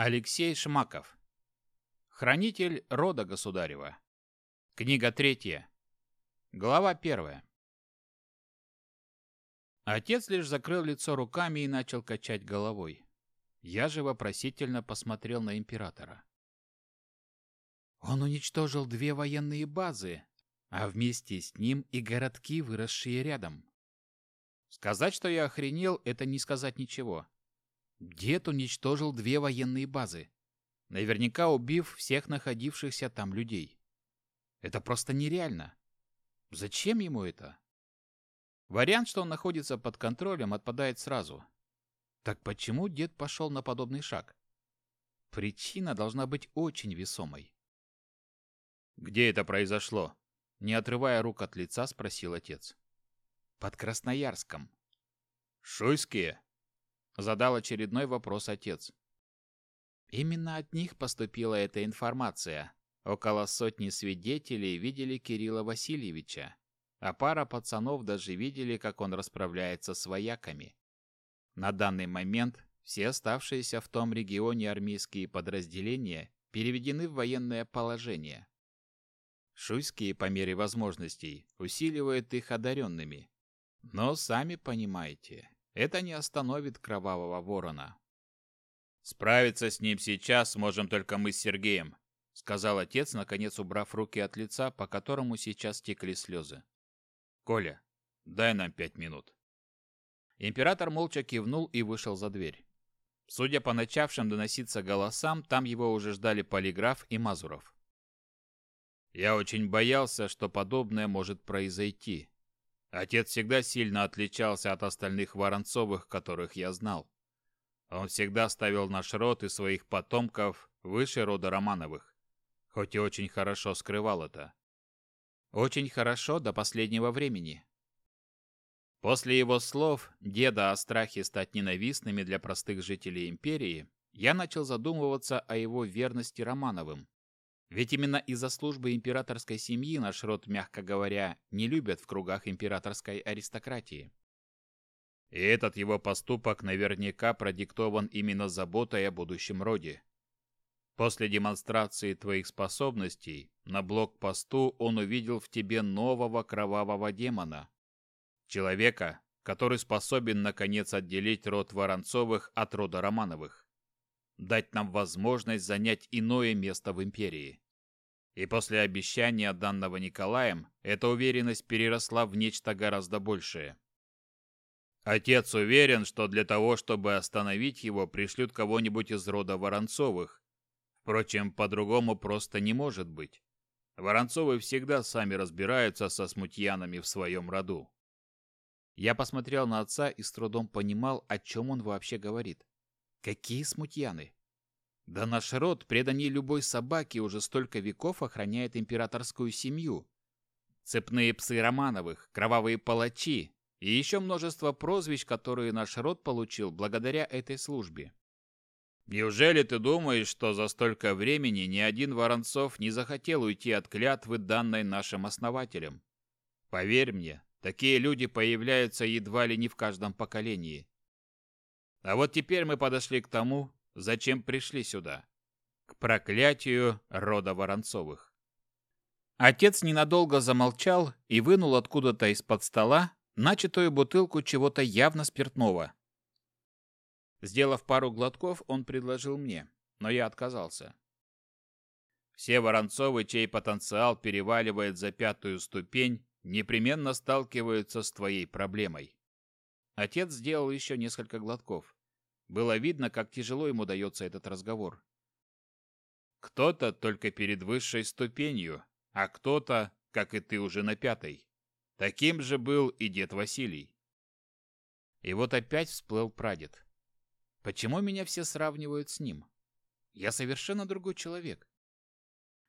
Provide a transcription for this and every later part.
Алексей Шмаков. Хранитель рода государева. Книга третья. Глава первая. Отец лишь закрыл лицо руками и начал качать головой. Я же вопросительно посмотрел на императора. Он уничтожил две военные базы, а вместе с ним и городки, выросшие рядом. Сказать, что я охренел, это не сказать ничего. Дед уничтожил две военные базы, наверняка убив всех находившихся там людей. Это просто нереально. Зачем ему это? Вариант, что он находится под контролем, отпадает сразу. Так почему дед пошел на подобный шаг? Причина должна быть очень весомой. «Где это произошло?» Не отрывая рук от лица, спросил отец. «Под Красноярском». «Шуйские?» Задал очередной вопрос отец. Именно от них поступила эта информация. Около сотни свидетелей видели Кирилла Васильевича, а пара пацанов даже видели, как он расправляется с вояками. На данный момент все оставшиеся в том регионе армейские подразделения переведены в военное положение. Шуйские по мере возможностей усиливают их одаренными. Но сами понимаете, это не остановит кровавого ворона. Справиться с ним сейчас сможем только мы с Сергеем, сказал отец, наконец убрав руки от лица, по которому сейчас текли слезы. Коля, дай нам пять минут. Император молча кивнул и вышел за дверь. Судя по начавшим доноситься голосам, там его уже ждали полиграф и Мазуров. Я очень боялся, что подобное может произойти, Отец всегда сильно отличался от остальных Воронцовых, которых я знал. Он всегда ставил наш род и своих потомков выше рода Романовых, хоть и очень хорошо скрывал это. Очень хорошо до последнего времени. После его слов, деда о страхе стать ненавистными для простых жителей империи, я начал задумываться о его верности Романовым. Ведь именно из-за службы императорской семьи наш род, мягко говоря, не любят в кругах императорской аристократии. И этот его поступок наверняка продиктован именно заботой о будущем роде. После демонстрации твоих способностей на блокпосту он увидел в тебе нового кровавого демона. Человека, который способен наконец отделить род Воронцовых от рода Романовых дать нам возможность занять иное место в империи. И после обещания данного Николаем, эта уверенность переросла в нечто гораздо большее. Отец уверен, что для того, чтобы остановить его, пришлют кого-нибудь из рода Воронцовых. Впрочем, по-другому просто не может быть. Воронцовы всегда сами разбираются со смутьянами в своем роду. Я посмотрел на отца и с трудом понимал, о чем он вообще говорит. Какие смутьяны? Да наш род, преданней любой собаке, уже столько веков охраняет императорскую семью. Цепные псы Романовых, кровавые палачи и еще множество прозвищ, которые наш род получил благодаря этой службе. Неужели ты думаешь, что за столько времени ни один Воронцов не захотел уйти от клятвы, данной нашим основателям? Поверь мне, такие люди появляются едва ли не в каждом поколении. А вот теперь мы подошли к тому, зачем пришли сюда. К проклятию рода Воронцовых. Отец ненадолго замолчал и вынул откуда-то из-под стола начатую бутылку чего-то явно спиртного. Сделав пару глотков, он предложил мне, но я отказался. Все Воронцовы, чей потенциал переваливает за пятую ступень, непременно сталкиваются с твоей проблемой. Отец сделал еще несколько глотков. Было видно, как тяжело ему дается этот разговор. Кто-то только перед высшей ступенью, а кто-то, как и ты, уже на пятой. Таким же был и дед Василий. И вот опять всплыл прадед. Почему меня все сравнивают с ним? Я совершенно другой человек.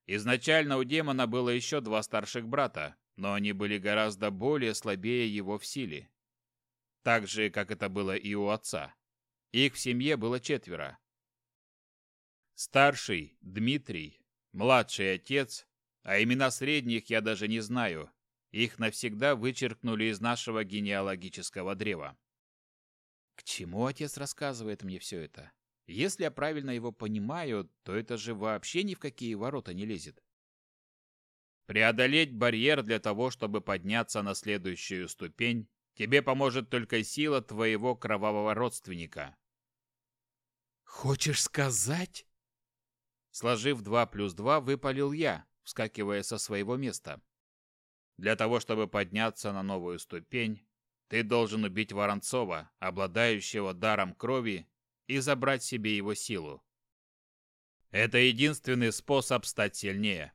Изначально у демона было еще два старших брата, но они были гораздо более слабее его в силе так же, как это было и у отца. Их в семье было четверо. Старший – Дмитрий, младший – отец, а имена средних я даже не знаю. Их навсегда вычеркнули из нашего генеалогического древа. К чему отец рассказывает мне все это? Если я правильно его понимаю, то это же вообще ни в какие ворота не лезет. Преодолеть барьер для того, чтобы подняться на следующую ступень, тебе поможет только сила твоего кровавого родственника. Хочешь сказать? Сложив два плюс два, выпалил я, вскакивая со своего места. Для того, чтобы подняться на новую ступень, ты должен убить Воронцова, обладающего даром крови, и забрать себе его силу. Это единственный способ стать сильнее.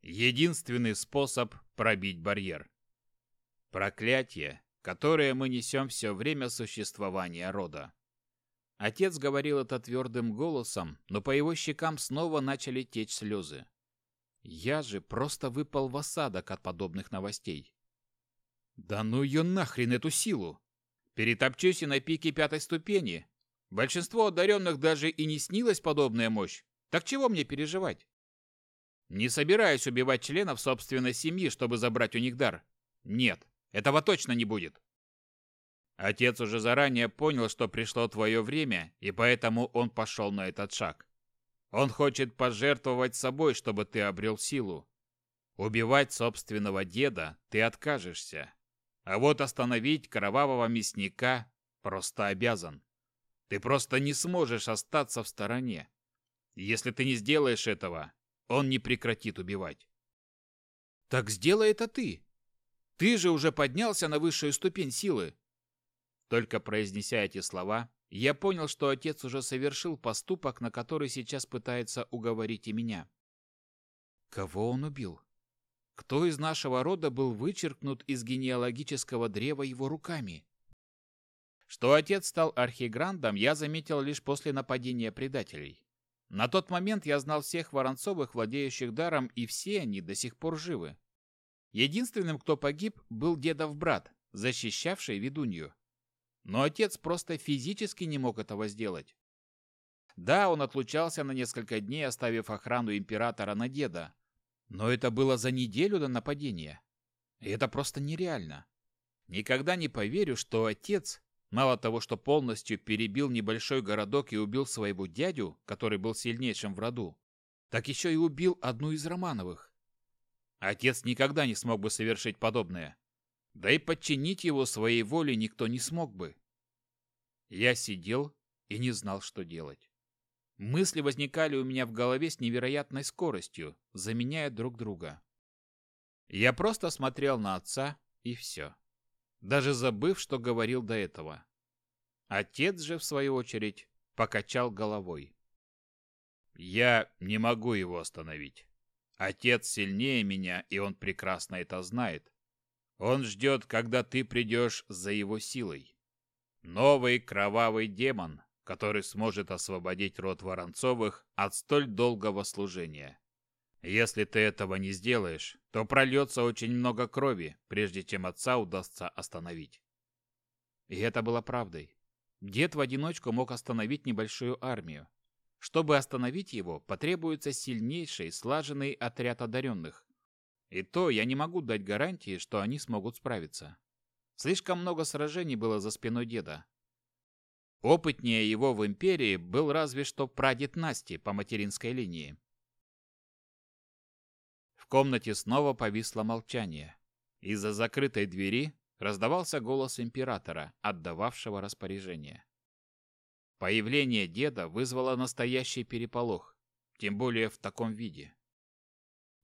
Единственный способ пробить барьер. Проклятие, которое мы несем все время существования рода. Отец говорил это твердым голосом, но по его щекам снова начали течь слезы. Я же просто выпал в осадок от подобных новостей. Да ну ее нахрен эту силу! Перетопчусь и на пике пятой ступени. Большинство одаренных даже и не снилась подобная мощь. Так чего мне переживать? Не собираюсь убивать членов собственной семьи, чтобы забрать у них дар. Нет, этого точно не будет. Отец уже заранее понял, что пришло твое время, и поэтому он пошел на этот шаг. Он хочет пожертвовать собой, чтобы ты обрел силу. Убивать собственного деда ты откажешься. А вот остановить кровавого мясника просто обязан. Ты просто не сможешь остаться в стороне. Если ты не сделаешь этого, он не прекратит убивать. Так сделай это ты. Ты же уже поднялся на высшую ступень силы. Только произнеся эти слова, я понял, что отец уже совершил поступок, на который сейчас пытается уговорить и меня. Кого он убил? Кто из нашего рода был вычеркнут из генеалогического древа его руками? Что отец стал архиграндом, я заметил лишь после нападения предателей. На тот момент я знал всех Воронцовых, владеющих даром, и все они до сих пор живы. Единственным, кто погиб, был дедов брат, защищавший ведунью. Но отец просто физически не мог этого сделать. Да, он отлучался на несколько дней, оставив охрану императора на деда. Но это было за неделю до нападения. И это просто нереально. Никогда не поверю, что отец Мало того, что полностью перебил небольшой городок и убил своего дядю, который был сильнейшим в роду, так еще и убил одну из Романовых. Отец никогда не смог бы совершить подобное. Да и подчинить его своей воле никто не смог бы. Я сидел и не знал, что делать. Мысли возникали у меня в голове с невероятной скоростью, заменяя друг друга. Я просто смотрел на отца, и все даже забыв, что говорил до этого. Отец же, в свою очередь, покачал головой. «Я не могу его остановить. Отец сильнее меня, и он прекрасно это знает. Он ждет, когда ты придешь за его силой. Новый кровавый демон, который сможет освободить род Воронцовых от столь долгого служения. Если ты этого не сделаешь, то прольется очень много крови, прежде чем отца удастся остановить. И это было правдой. Дед в одиночку мог остановить небольшую армию. Чтобы остановить его, потребуется сильнейший, слаженный отряд одаренных. И то я не могу дать гарантии, что они смогут справиться. Слишком много сражений было за спиной деда. Опытнее его в Империи был разве что прадед Насти по материнской линии комнате снова повисло молчание. Из-за закрытой двери раздавался голос императора, отдававшего распоряжение. Появление деда вызвало настоящий переполох, тем более в таком виде.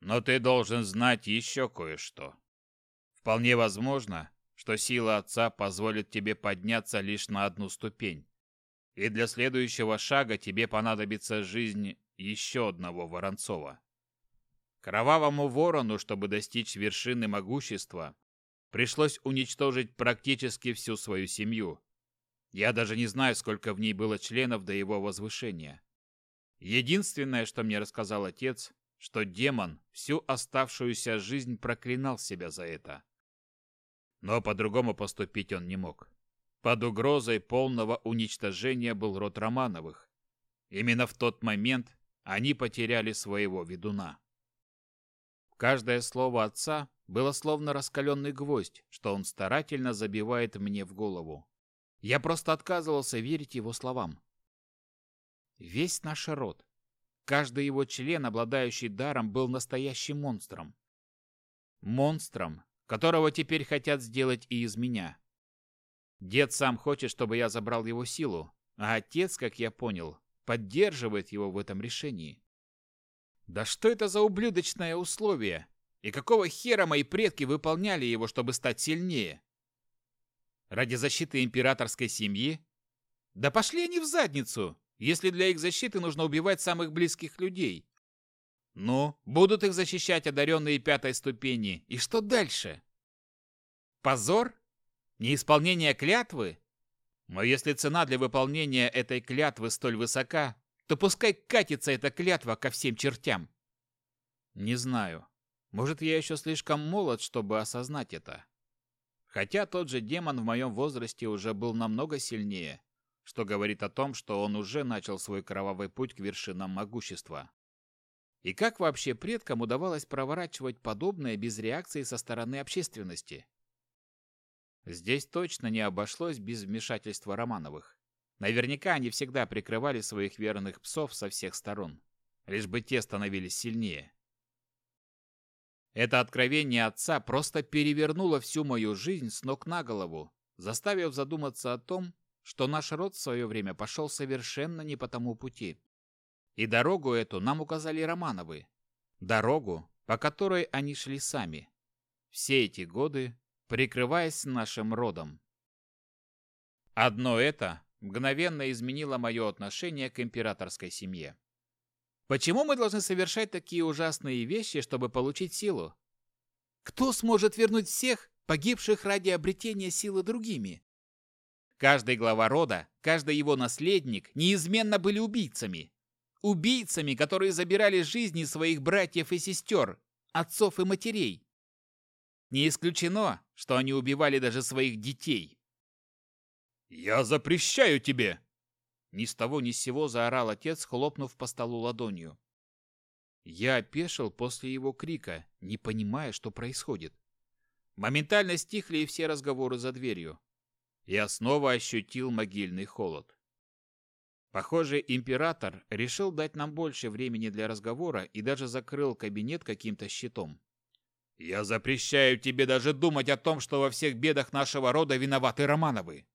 Но ты должен знать еще кое-что. Вполне возможно, что сила отца позволит тебе подняться лишь на одну ступень. И для следующего шага тебе понадобится жизнь еще одного Воронцова. Кровавому ворону, чтобы достичь вершины могущества, пришлось уничтожить практически всю свою семью. Я даже не знаю, сколько в ней было членов до его возвышения. Единственное, что мне рассказал отец, что демон всю оставшуюся жизнь проклинал себя за это. Но по-другому поступить он не мог. Под угрозой полного уничтожения был род Романовых. Именно в тот момент они потеряли своего ведуна. Каждое слово отца было словно раскаленный гвоздь, что он старательно забивает мне в голову. Я просто отказывался верить его словам. Весь наш род. Каждый его член, обладающий даром, был настоящим монстром. Монстром, которого теперь хотят сделать и из меня. Дед сам хочет, чтобы я забрал его силу, а отец, как я понял, поддерживает его в этом решении. Да что это за ублюдочное условие? И какого хера мои предки выполняли его, чтобы стать сильнее? Ради защиты императорской семьи? Да пошли они в задницу, если для их защиты нужно убивать самых близких людей. Ну, будут их защищать одаренные пятой ступени. И что дальше? Позор? Неисполнение клятвы? Но если цена для выполнения этой клятвы столь высока, то пускай катится эта клятва ко всем чертям. Не знаю. Может, я еще слишком молод, чтобы осознать это. Хотя тот же демон в моем возрасте уже был намного сильнее, что говорит о том, что он уже начал свой кровавый путь к вершинам могущества. И как вообще предкам удавалось проворачивать подобное без реакции со стороны общественности? Здесь точно не обошлось без вмешательства Романовых. Наверняка они всегда прикрывали своих верных псов со всех сторон, лишь бы те становились сильнее. Это откровение отца просто перевернуло всю мою жизнь с ног на голову, заставив задуматься о том, что наш род в свое время пошел совершенно не по тому пути. И дорогу эту нам указали Романовы. Дорогу, по которой они шли сами. Все эти годы прикрываясь нашим родом. Одно это мгновенно изменило мое отношение к императорской семье. Почему мы должны совершать такие ужасные вещи, чтобы получить силу? Кто сможет вернуть всех, погибших ради обретения силы другими? Каждый глава рода, каждый его наследник неизменно были убийцами. Убийцами, которые забирали жизни своих братьев и сестер, отцов и матерей. Не исключено, что они убивали даже своих детей. «Я запрещаю тебе!» Ни с того ни с сего заорал отец, хлопнув по столу ладонью. Я опешил после его крика, не понимая, что происходит. Моментально стихли и все разговоры за дверью. Я снова ощутил могильный холод. Похоже, император решил дать нам больше времени для разговора и даже закрыл кабинет каким-то щитом. Я запрещаю тебе даже думать о том, что во всех бедах нашего рода виноваты Романовы.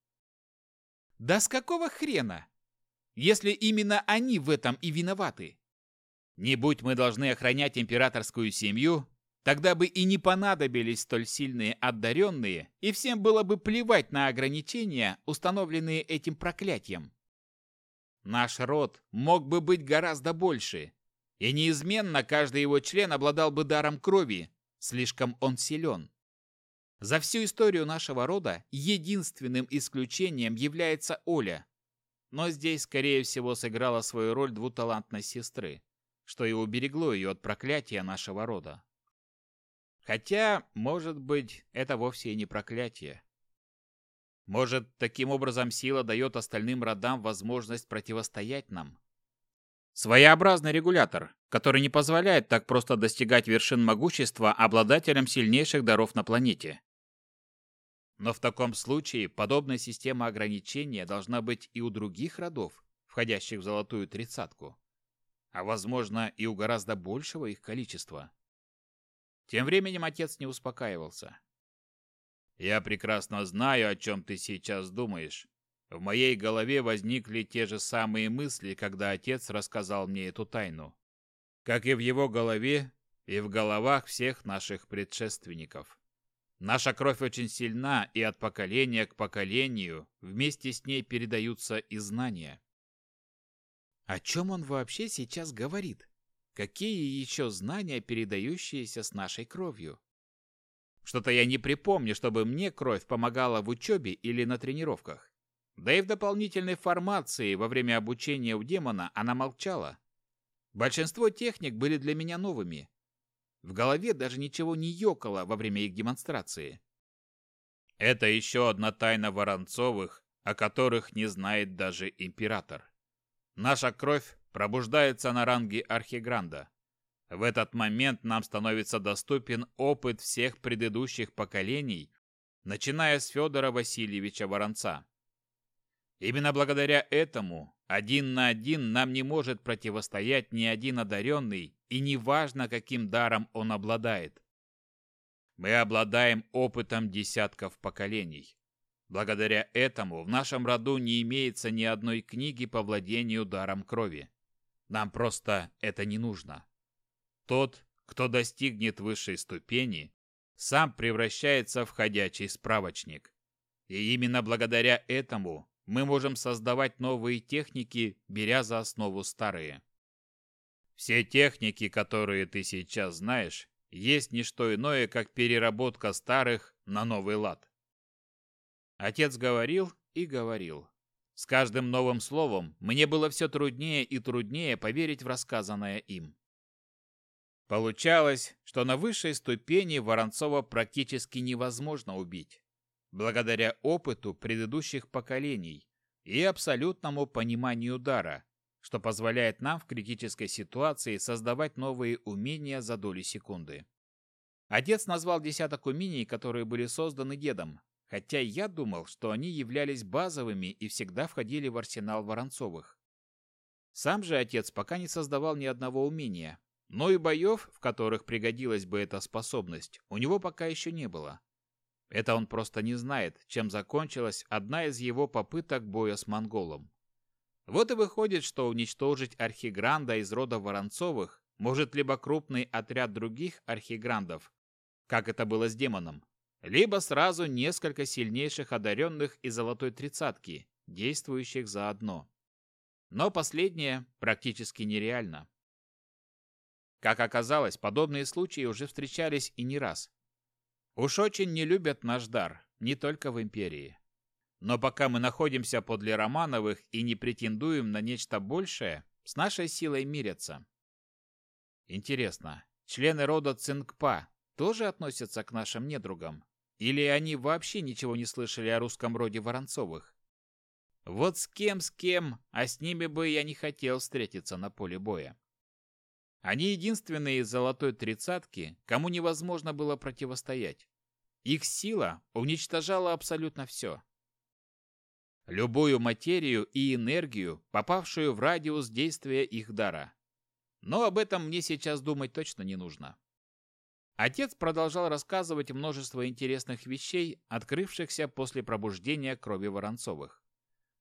Да с какого хрена? Если именно они в этом и виноваты. Не будь мы должны охранять императорскую семью, тогда бы и не понадобились столь сильные одаренные, и всем было бы плевать на ограничения, установленные этим проклятием. Наш род мог бы быть гораздо больше, и неизменно каждый его член обладал бы даром крови, Слишком он силен. За всю историю нашего рода единственным исключением является Оля. Но здесь, скорее всего, сыграла свою роль двуталантной сестры, что и уберегло ее от проклятия нашего рода. Хотя, может быть, это вовсе и не проклятие. Может, таким образом сила дает остальным родам возможность противостоять нам, Своеобразный регулятор, который не позволяет так просто достигать вершин могущества обладателям сильнейших даров на планете. Но в таком случае подобная система ограничения должна быть и у других родов, входящих в золотую тридцатку, а возможно и у гораздо большего их количества. Тем временем отец не успокаивался. «Я прекрасно знаю, о чем ты сейчас думаешь. В моей голове возникли те же самые мысли, когда отец рассказал мне эту тайну. Как и в его голове, и в головах всех наших предшественников. Наша кровь очень сильна, и от поколения к поколению вместе с ней передаются и знания. О чем он вообще сейчас говорит? Какие еще знания, передающиеся с нашей кровью? Что-то я не припомню, чтобы мне кровь помогала в учебе или на тренировках. Да и в дополнительной формации во время обучения у демона она молчала. Большинство техник были для меня новыми. В голове даже ничего не ёкало во время их демонстрации. Это еще одна тайна Воронцовых, о которых не знает даже император. Наша кровь пробуждается на ранге Архигранда. В этот момент нам становится доступен опыт всех предыдущих поколений, начиная с Федора Васильевича Воронца. Именно благодаря этому Один на один нам не может противостоять ни один одаренный, и неважно, каким даром он обладает. Мы обладаем опытом десятков поколений. Благодаря этому в нашем роду не имеется ни одной книги по владению даром крови. Нам просто это не нужно. Тот, кто достигнет высшей ступени, сам превращается в ходячий справочник. И именно благодаря этому мы можем создавать новые техники, беря за основу старые. Все техники, которые ты сейчас знаешь, есть не что иное, как переработка старых на новый лад. Отец говорил и говорил. С каждым новым словом мне было все труднее и труднее поверить в рассказанное им. Получалось, что на высшей ступени Воронцова практически невозможно убить, благодаря опыту предыдущих поколений и абсолютному пониманию дара, что позволяет нам в критической ситуации создавать новые умения за доли секунды. Отец назвал десяток умений, которые были созданы дедом, хотя я думал, что они являлись базовыми и всегда входили в арсенал Воронцовых. Сам же отец пока не создавал ни одного умения, но и боев, в которых пригодилась бы эта способность, у него пока еще не было. Это он просто не знает, чем закончилась одна из его попыток боя с монголом. Вот и выходит, что уничтожить архигранда из рода Воронцовых может либо крупный отряд других архиграндов, как это было с демоном, либо сразу несколько сильнейших одаренных из Золотой Тридцатки, действующих заодно. Но последнее практически нереально. Как оказалось, подобные случаи уже встречались и не раз. Уж очень не любят наш дар, не только в Империи. Но пока мы находимся подле Романовых и не претендуем на нечто большее, с нашей силой мирятся. Интересно, члены рода Цингпа тоже относятся к нашим недругам? Или они вообще ничего не слышали о русском роде Воронцовых? Вот с кем, с кем, а с ними бы я не хотел встретиться на поле боя. Они единственные из золотой тридцатки, кому невозможно было противостоять. Их сила уничтожала абсолютно все. Любую материю и энергию, попавшую в радиус действия их дара. Но об этом мне сейчас думать точно не нужно. Отец продолжал рассказывать множество интересных вещей, открывшихся после пробуждения крови Воронцовых.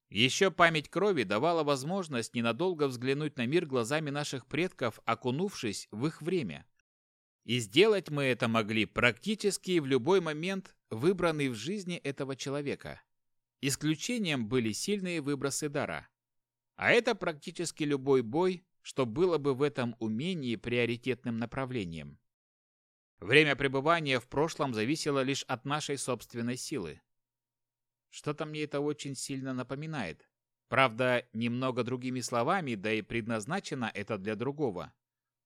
Еще память крови давала возможность ненадолго взглянуть на мир глазами наших предков, окунувшись в их время. И сделать мы это могли практически в любой момент, выбранный в жизни этого человека. Исключением были сильные выбросы дара. А это практически любой бой, что было бы в этом умении приоритетным направлением. Время пребывания в прошлом зависело лишь от нашей собственной силы. Что-то мне это очень сильно напоминает. Правда, немного другими словами, да и предназначено это для другого.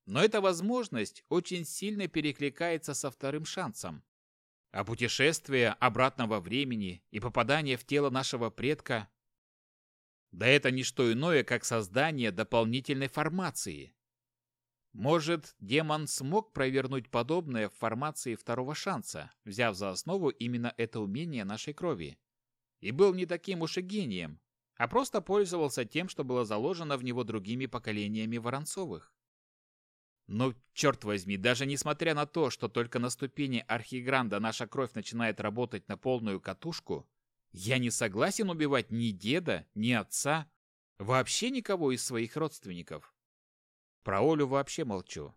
Но эта возможность очень сильно перекликается со вторым шансом. А путешествие обратно во времени и попадание в тело нашего предка да это не что иное, как создание дополнительной формации. Может, демон смог провернуть подобное в формации второго шанса, взяв за основу именно это умение нашей крови. И был не таким уж и гением, а просто пользовался тем, что было заложено в него другими поколениями Воронцовых. Но, черт возьми, даже несмотря на то, что только на ступени Архигранда наша кровь начинает работать на полную катушку, я не согласен убивать ни деда, ни отца, вообще никого из своих родственников. Про Олю вообще молчу.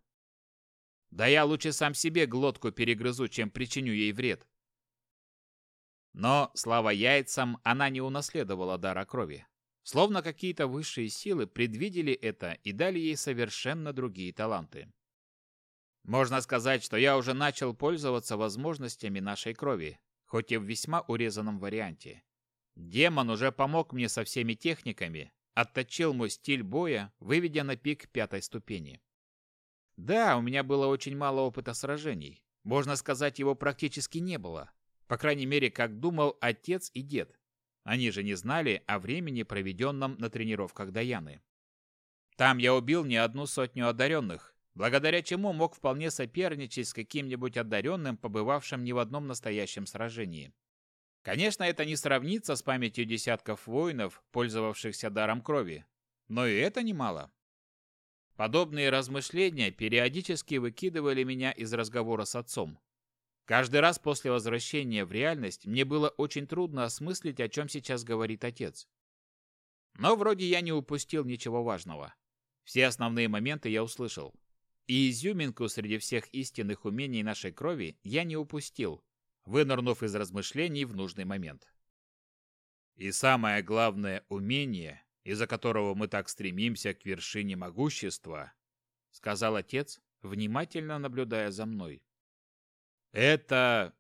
Да я лучше сам себе глотку перегрызу, чем причиню ей вред. Но, слава яйцам, она не унаследовала дара крови. Словно какие-то высшие силы предвидели это и дали ей совершенно другие таланты. Можно сказать, что я уже начал пользоваться возможностями нашей крови, хоть и в весьма урезанном варианте. Демон уже помог мне со всеми техниками, отточил мой стиль боя, выведя на пик пятой ступени. Да, у меня было очень мало опыта сражений. Можно сказать, его практически не было. По крайней мере, как думал отец и дед. Они же не знали о времени, проведенном на тренировках Даяны. Там я убил не одну сотню одаренных, благодаря чему мог вполне соперничать с каким-нибудь одаренным, побывавшим ни в одном настоящем сражении. Конечно, это не сравнится с памятью десятков воинов, пользовавшихся даром крови, Но и это немало. Подобные размышления периодически выкидывали меня из разговора с отцом. Каждый раз после возвращения в реальность мне было очень трудно осмыслить, о чем сейчас говорит отец. Но вроде я не упустил ничего важного. Все основные моменты я услышал. И изюминку среди всех истинных умений нашей крови я не упустил, вынырнув из размышлений в нужный момент. И самое главное умение, из-за которого мы так стремимся к вершине могущества, сказал отец, внимательно наблюдая за мной. Это